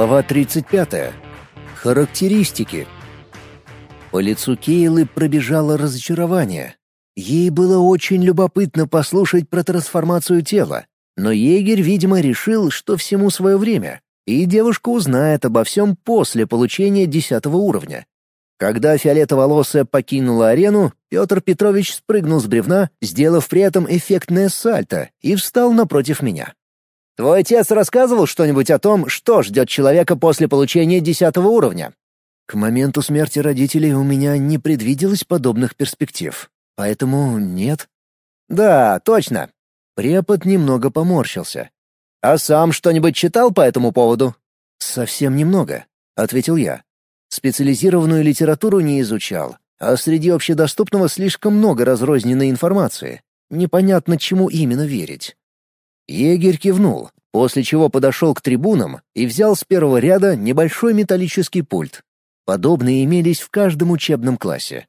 Глава 35. Характеристики. По лицу Кейлы пробежало разочарование. Ей было очень любопытно послушать про трансформацию тела, но егерь, видимо, решил, что всему свое время, и девушка узнает обо всем после получения десятого уровня. Когда фиолетоволосая покинула арену, Петр Петрович спрыгнул с бревна, сделав при этом эффектное сальто, и встал напротив меня. «Твой отец рассказывал что-нибудь о том, что ждет человека после получения десятого уровня?» К моменту смерти родителей у меня не предвиделось подобных перспектив, поэтому нет. «Да, точно». Препод немного поморщился. «А сам что-нибудь читал по этому поводу?» «Совсем немного», — ответил я. Специализированную литературу не изучал, а среди общедоступного слишком много разрозненной информации. Непонятно, чему именно верить. Егерь кивнул, после чего подошел к трибунам и взял с первого ряда небольшой металлический пульт. Подобные имелись в каждом учебном классе.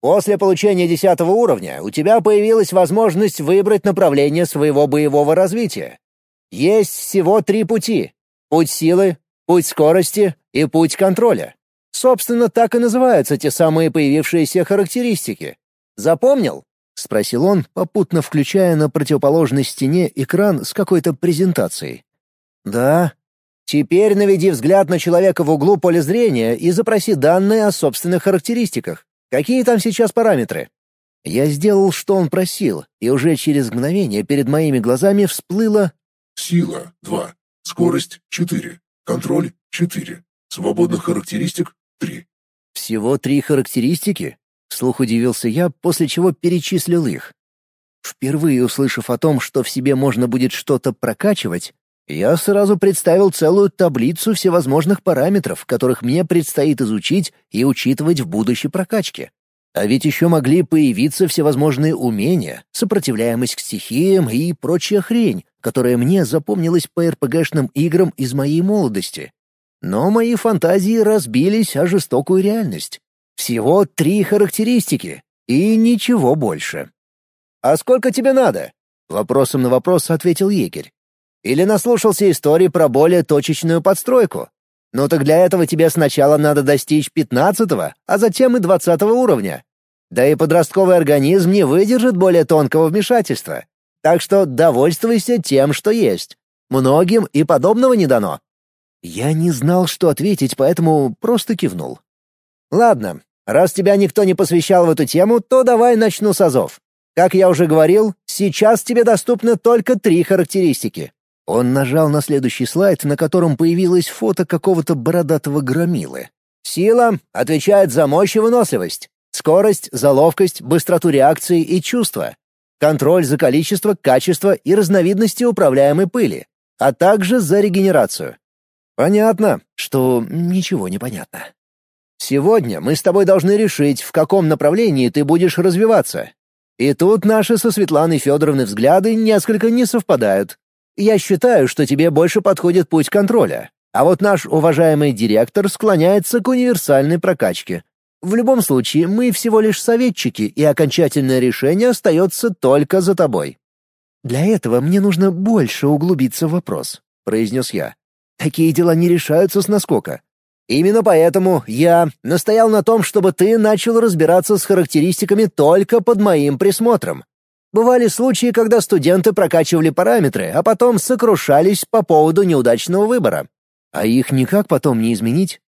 После получения десятого уровня у тебя появилась возможность выбрать направление своего боевого развития. Есть всего три пути — путь силы, путь скорости и путь контроля. Собственно, так и называются те самые появившиеся характеристики. Запомнил? — спросил он, попутно включая на противоположной стене экран с какой-то презентацией. «Да». «Теперь наведи взгляд на человека в углу поля зрения и запроси данные о собственных характеристиках. Какие там сейчас параметры?» Я сделал, что он просил, и уже через мгновение перед моими глазами всплыло «Сила — 2, скорость — 4, контроль — 4, свободных характеристик Три. Всего три характеристики? Вслух удивился я, после чего перечислил их. Впервые услышав о том, что в себе можно будет что-то прокачивать, я сразу представил целую таблицу всевозможных параметров, которых мне предстоит изучить и учитывать в будущей прокачке. А ведь еще могли появиться всевозможные умения, сопротивляемость к стихиям и прочая хрень, которая мне запомнилась по РПГшным играм из моей молодости. Но мои фантазии разбились о жестокую реальность. Всего три характеристики и ничего больше. «А сколько тебе надо?» — вопросом на вопрос ответил егерь. «Или наслушался истории про более точечную подстройку? Ну так для этого тебе сначала надо достичь пятнадцатого, а затем и двадцатого уровня. Да и подростковый организм не выдержит более тонкого вмешательства. Так что довольствуйся тем, что есть. Многим и подобного не дано. Я не знал, что ответить, поэтому просто кивнул. «Ладно, раз тебя никто не посвящал в эту тему, то давай начну с азов. Как я уже говорил, сейчас тебе доступны только три характеристики». Он нажал на следующий слайд, на котором появилось фото какого-то бородатого громилы. «Сила отвечает за мощь и выносливость. Скорость — за ловкость, быстроту реакции и чувства. Контроль за количество, качество и разновидности управляемой пыли, а также за регенерацию. Понятно, что ничего не понятно. Сегодня мы с тобой должны решить, в каком направлении ты будешь развиваться. И тут наши со Светланой Федоровной взгляды несколько не совпадают. Я считаю, что тебе больше подходит путь контроля, а вот наш уважаемый директор склоняется к универсальной прокачке. В любом случае, мы всего лишь советчики, и окончательное решение остается только за тобой. Для этого мне нужно больше углубиться в вопрос, произнес я. Такие дела не решаются с наскока. Именно поэтому я настоял на том, чтобы ты начал разбираться с характеристиками только под моим присмотром. Бывали случаи, когда студенты прокачивали параметры, а потом сокрушались по поводу неудачного выбора. А их никак потом не изменить?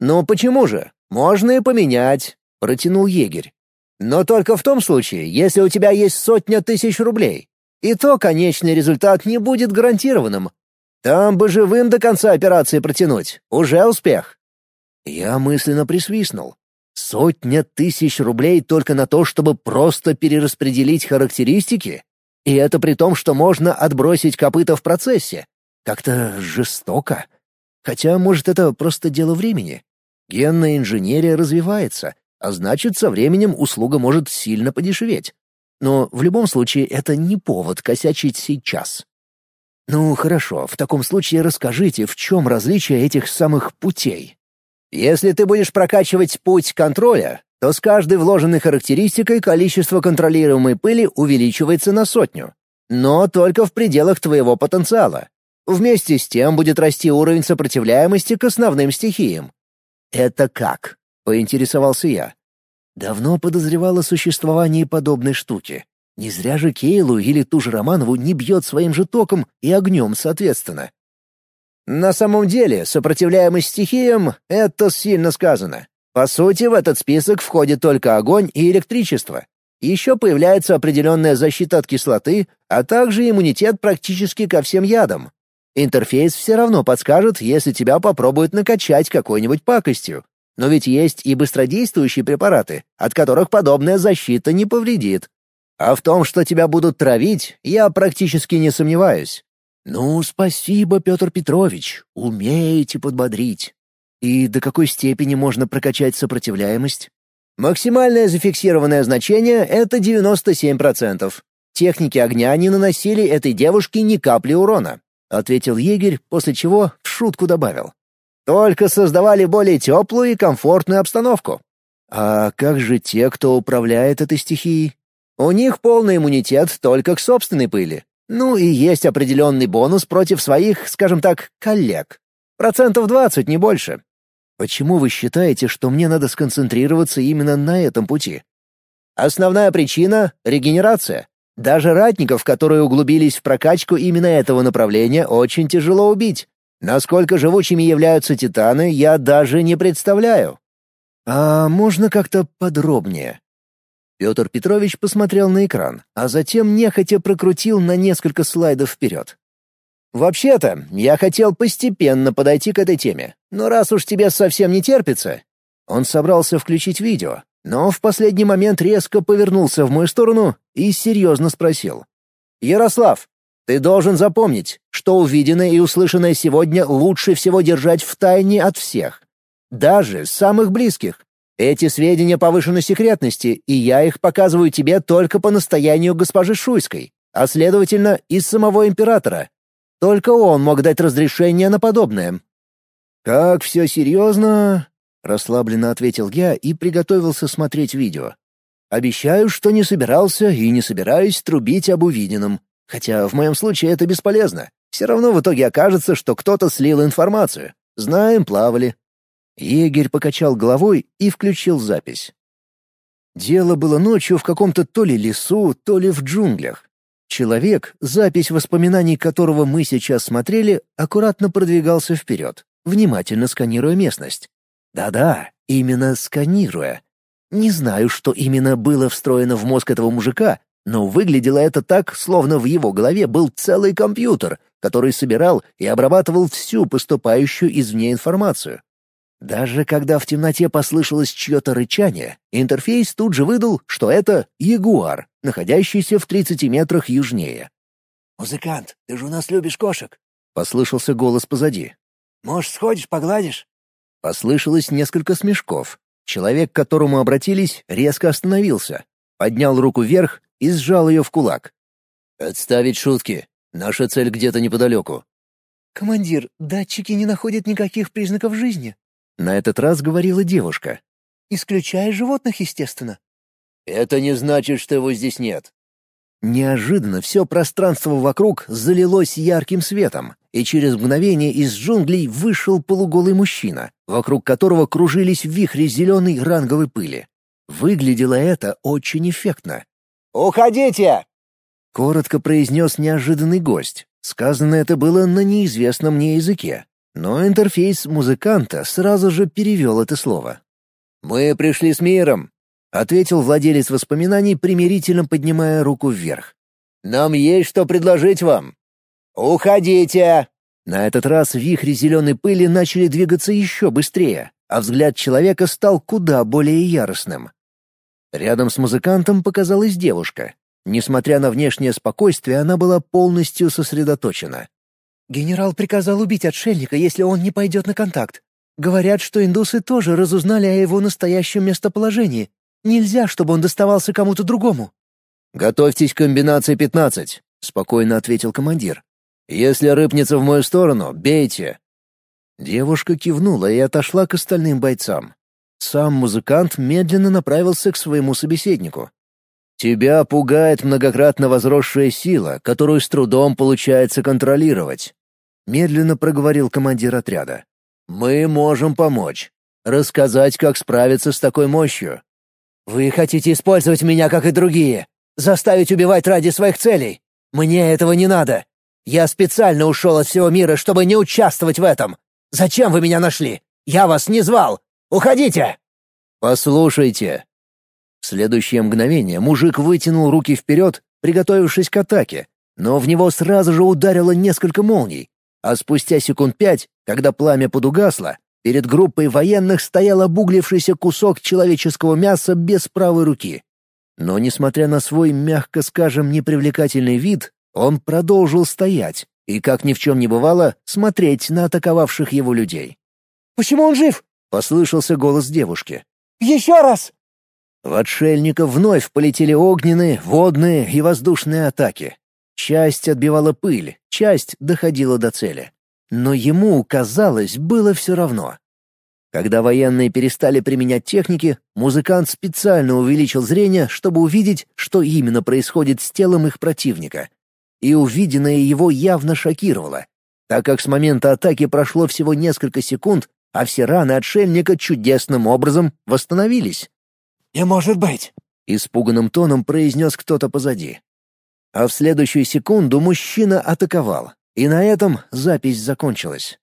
Ну почему же? Можно и поменять, протянул егерь. Но только в том случае, если у тебя есть сотня тысяч рублей. И то конечный результат не будет гарантированным, там бы живым до конца операции протянуть. Уже успех. Я мысленно присвистнул. Сотня тысяч рублей только на то, чтобы просто перераспределить характеристики? И это при том, что можно отбросить копыта в процессе. Как-то жестоко. Хотя, может, это просто дело времени. Генная инженерия развивается, а значит, со временем услуга может сильно подешеветь. Но в любом случае это не повод косячить сейчас. Ну, хорошо, в таком случае расскажите, в чем различие этих самых путей? Если ты будешь прокачивать путь контроля, то с каждой вложенной характеристикой количество контролируемой пыли увеличивается на сотню. Но только в пределах твоего потенциала. Вместе с тем будет расти уровень сопротивляемости к основным стихиям. «Это как?» — поинтересовался я. Давно подозревал о существовании подобной штуки. Не зря же Кейлу или ту же Романову не бьет своим же током и огнем соответственно. На самом деле, сопротивляемость стихиям — это сильно сказано. По сути, в этот список входит только огонь и электричество. Еще появляется определенная защита от кислоты, а также иммунитет практически ко всем ядам. Интерфейс все равно подскажет, если тебя попробуют накачать какой-нибудь пакостью. Но ведь есть и быстродействующие препараты, от которых подобная защита не повредит. А в том, что тебя будут травить, я практически не сомневаюсь. Ну, спасибо, Петр Петрович, умеете подбодрить. И до какой степени можно прокачать сопротивляемость? Максимальное зафиксированное значение — это 97%. Техники огня не наносили этой девушке ни капли урона, — ответил егерь, после чего в шутку добавил. Только создавали более теплую и комфортную обстановку. А как же те, кто управляет этой стихией? У них полный иммунитет только к собственной пыли. Ну и есть определенный бонус против своих, скажем так, коллег. Процентов 20, не больше. Почему вы считаете, что мне надо сконцентрироваться именно на этом пути? Основная причина — регенерация. Даже ратников, которые углубились в прокачку именно этого направления, очень тяжело убить. Насколько живучими являются титаны, я даже не представляю. А можно как-то подробнее? Петр Петрович посмотрел на экран, а затем нехотя прокрутил на несколько слайдов вперед. «Вообще-то, я хотел постепенно подойти к этой теме, но раз уж тебе совсем не терпится...» Он собрался включить видео, но в последний момент резко повернулся в мою сторону и серьезно спросил. «Ярослав, ты должен запомнить, что увиденное и услышанное сегодня лучше всего держать в тайне от всех, даже самых близких. Эти сведения повышены секретности, и я их показываю тебе только по настоянию госпожи Шуйской, а следовательно, из самого императора, только он мог дать разрешение на подобное. «Как все серьезно?» — расслабленно ответил я и приготовился смотреть видео. «Обещаю, что не собирался и не собираюсь трубить об увиденном. Хотя в моем случае это бесполезно. Все равно в итоге окажется, что кто-то слил информацию. Знаем, плавали». Егерь покачал головой и включил запись. Дело было ночью в каком-то то ли лесу, то ли в джунглях. Человек, запись воспоминаний которого мы сейчас смотрели, аккуратно продвигался вперед, внимательно сканируя местность. Да-да, именно сканируя. Не знаю, что именно было встроено в мозг этого мужика, но выглядело это так, словно в его голове был целый компьютер, который собирал и обрабатывал всю поступающую извне информацию. Даже когда в темноте послышалось чье-то рычание, интерфейс тут же выдал, что это ягуар, находящийся в 30 метрах южнее. «Музыкант, ты же у нас любишь кошек!» — послышался голос позади. «Может, сходишь, погладишь?» Послышалось несколько смешков. Человек, к которому обратились, резко остановился, поднял руку вверх и сжал ее в кулак. «Отставить шутки. Наша цель где-то неподалеку». «Командир, датчики не находят никаких признаков жизни», на этот раз говорила девушка. «Исключая животных, естественно». «Это не значит, что его здесь нет». Неожиданно все пространство вокруг залилось ярким светом, и через мгновение из джунглей вышел полуголый мужчина, вокруг которого кружились вихри зеленой ранговой пыли. Выглядело это очень эффектно. «Уходите!» — коротко произнес неожиданный гость. Сказано это было на неизвестном мне языке. Но интерфейс музыканта сразу же перевел это слово. «Мы пришли с миром», — ответил владелец воспоминаний, примирительно поднимая руку вверх. «Нам есть что предложить вам». «Уходите!» На этот раз вихри зеленой пыли начали двигаться еще быстрее, а взгляд человека стал куда более яростным. Рядом с музыкантом показалась девушка. Несмотря на внешнее спокойствие, она была полностью сосредоточена. Генерал приказал убить отшельника, если он не пойдет на контакт. Говорят, что индусы тоже разузнали о его настоящем местоположении. Нельзя, чтобы он доставался кому-то другому. «Готовьтесь к комбинации пятнадцать», — спокойно ответил командир. «Если рыпнется в мою сторону, бейте». Девушка кивнула и отошла к остальным бойцам. Сам музыкант медленно направился к своему собеседнику. «Тебя пугает многократно возросшая сила, которую с трудом получается контролировать. — медленно проговорил командир отряда. «Мы можем помочь. Рассказать, как справиться с такой мощью». «Вы хотите использовать меня, как и другие? Заставить убивать ради своих целей? Мне этого не надо. Я специально ушел от всего мира, чтобы не участвовать в этом. Зачем вы меня нашли? Я вас не звал. Уходите!» «Послушайте». В следующее мгновение мужик вытянул руки вперед, приготовившись к атаке, но в него сразу же ударило несколько молний, а спустя секунд пять, когда пламя подугасло, перед группой военных стоял обуглившийся кусок человеческого мяса без правой руки. Но, несмотря на свой, мягко скажем, непривлекательный вид, он продолжил стоять и, как ни в чем не бывало, смотреть на атаковавших его людей. «Почему он жив?» — послышался голос девушки. Еще раз!» В отшельников вновь полетели огненные, водные и воздушные атаки. Часть отбивала пыль, часть доходила до цели. Но ему, казалось, было все равно. Когда военные перестали применять техники, музыкант специально увеличил зрение, чтобы увидеть, что именно происходит с телом их противника. И увиденное его явно шокировало, так как с момента атаки прошло всего несколько секунд, а все раны отшельника чудесным образом восстановились. «Не может быть!» — испуганным тоном произнес кто-то позади. А в следующую секунду мужчина атаковал, и на этом запись закончилась.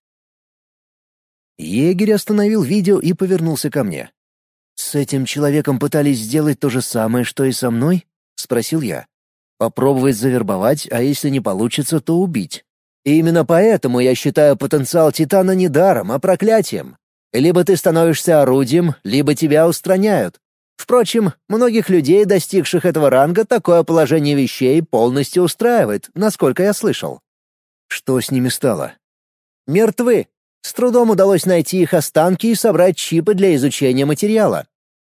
Егерь остановил видео и повернулся ко мне. «С этим человеком пытались сделать то же самое, что и со мной?» — спросил я. «Попробовать завербовать, а если не получится, то убить». И именно поэтому я считаю потенциал Титана не даром, а проклятием. Либо ты становишься орудием, либо тебя устраняют. Впрочем, многих людей, достигших этого ранга, такое положение вещей полностью устраивает, насколько я слышал. Что с ними стало? Мертвы. С трудом удалось найти их останки и собрать чипы для изучения материала.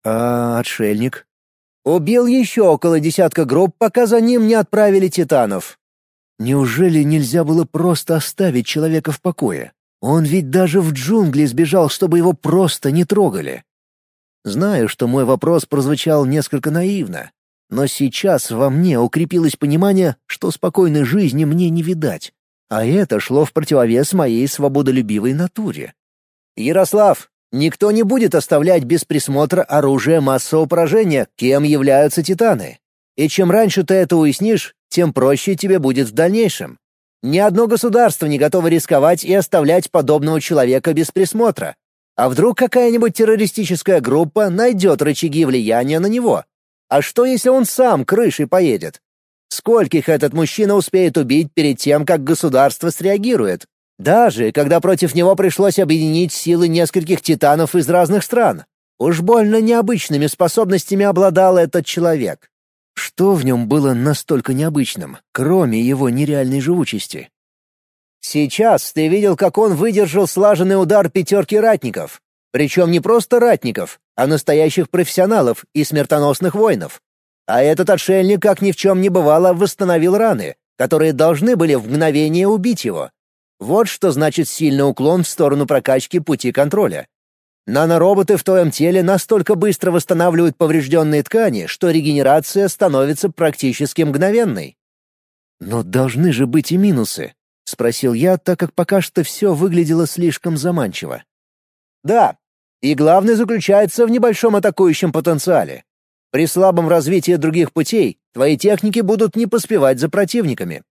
А отшельник? Убил еще около десятка групп, пока за ним не отправили титанов. Неужели нельзя было просто оставить человека в покое? Он ведь даже в джунгли сбежал, чтобы его просто не трогали. Знаю, что мой вопрос прозвучал несколько наивно, но сейчас во мне укрепилось понимание, что спокойной жизни мне не видать, а это шло в противовес моей свободолюбивой натуре. «Ярослав, никто не будет оставлять без присмотра оружие массового поражения, кем являются титаны. И чем раньше ты это уяснишь, тем проще тебе будет в дальнейшем. Ни одно государство не готово рисковать и оставлять подобного человека без присмотра. А вдруг какая-нибудь террористическая группа найдет рычаги влияния на него? А что, если он сам крышей поедет? Скольких этот мужчина успеет убить перед тем, как государство среагирует? Даже когда против него пришлось объединить силы нескольких титанов из разных стран. Уж больно необычными способностями обладал этот человек. Что в нем было настолько необычным, кроме его нереальной живучести? Сейчас ты видел, как он выдержал слаженный удар пятерки ратников. Причем не просто ратников, а настоящих профессионалов и смертоносных воинов. А этот отшельник, как ни в чем не бывало, восстановил раны, которые должны были в мгновение убить его. Вот что значит сильный уклон в сторону прокачки пути контроля. Нанороботы в твоем теле настолько быстро восстанавливают поврежденные ткани, что регенерация становится практически мгновенной. «Но должны же быть и минусы», — спросил я, так как пока что все выглядело слишком заманчиво. «Да, и главное заключается в небольшом атакующем потенциале. При слабом развитии других путей твои техники будут не поспевать за противниками».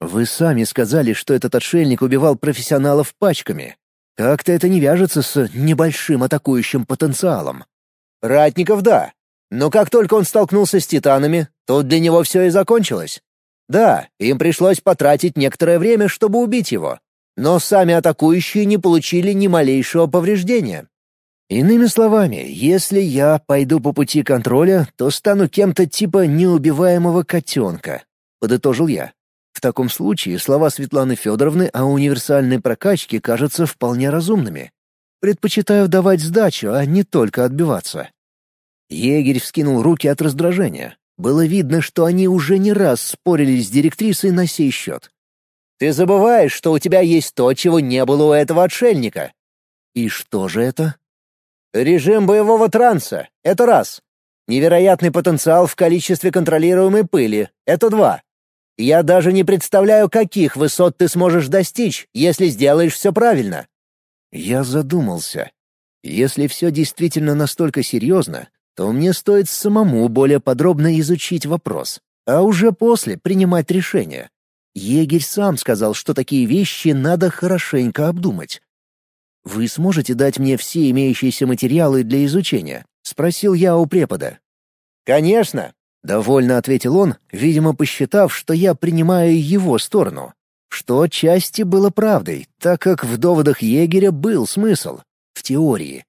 «Вы сами сказали, что этот отшельник убивал профессионалов пачками», как-то это не вяжется с небольшим атакующим потенциалом. Ратников — да. Но как только он столкнулся с титанами, то для него все и закончилось. Да, им пришлось потратить некоторое время, чтобы убить его. Но сами атакующие не получили ни малейшего повреждения. Иными словами, если я пойду по пути контроля, то стану кем-то типа неубиваемого котенка, — подытожил я. В таком случае слова Светланы Федоровны о универсальной прокачке кажутся вполне разумными. Предпочитаю давать сдачу, а не только отбиваться. Егерь вскинул руки от раздражения. Было видно, что они уже не раз спорили с директрисой на сей счет. «Ты забываешь, что у тебя есть то, чего не было у этого отшельника». «И что же это?» «Режим боевого транса — это раз. Невероятный потенциал в количестве контролируемой пыли — это два. Я даже не представляю, каких высот ты сможешь достичь, если сделаешь все правильно». Я задумался. Если все действительно настолько серьезно, то мне стоит самому более подробно изучить вопрос, а уже после принимать решение. Егерь сам сказал, что такие вещи надо хорошенько обдумать. «Вы сможете дать мне все имеющиеся материалы для изучения?» — спросил я у препода. «Конечно!» — довольно ответил он, видимо, посчитав, что я принимаю его сторону. Что отчасти было правдой, так как в доводах егеря был смысл. В теории.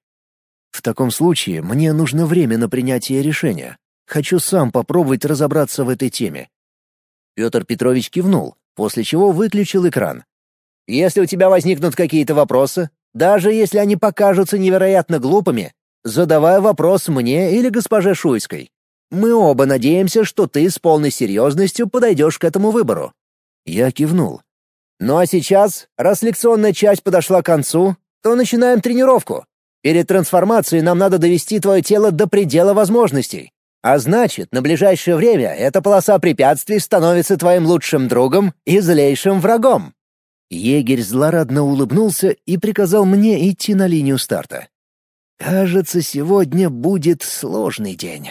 В таком случае мне нужно время на принятие решения. Хочу сам попробовать разобраться в этой теме. Петр Петрович кивнул, после чего выключил экран. «Если у тебя возникнут какие-то вопросы, даже если они покажутся невероятно глупыми, задавай вопрос мне или госпоже Шуйской. Мы оба надеемся, что ты с полной серьезностью подойдешь к этому выбору». Я кивнул. «Ну а сейчас, раз лекционная часть подошла к концу, то начинаем тренировку. Перед трансформацией нам надо довести твое тело до предела возможностей. А значит, на ближайшее время эта полоса препятствий становится твоим лучшим другом и злейшим врагом». Егерь злорадно улыбнулся и приказал мне идти на линию старта. «Кажется, сегодня будет сложный день».